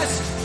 best.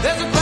There's a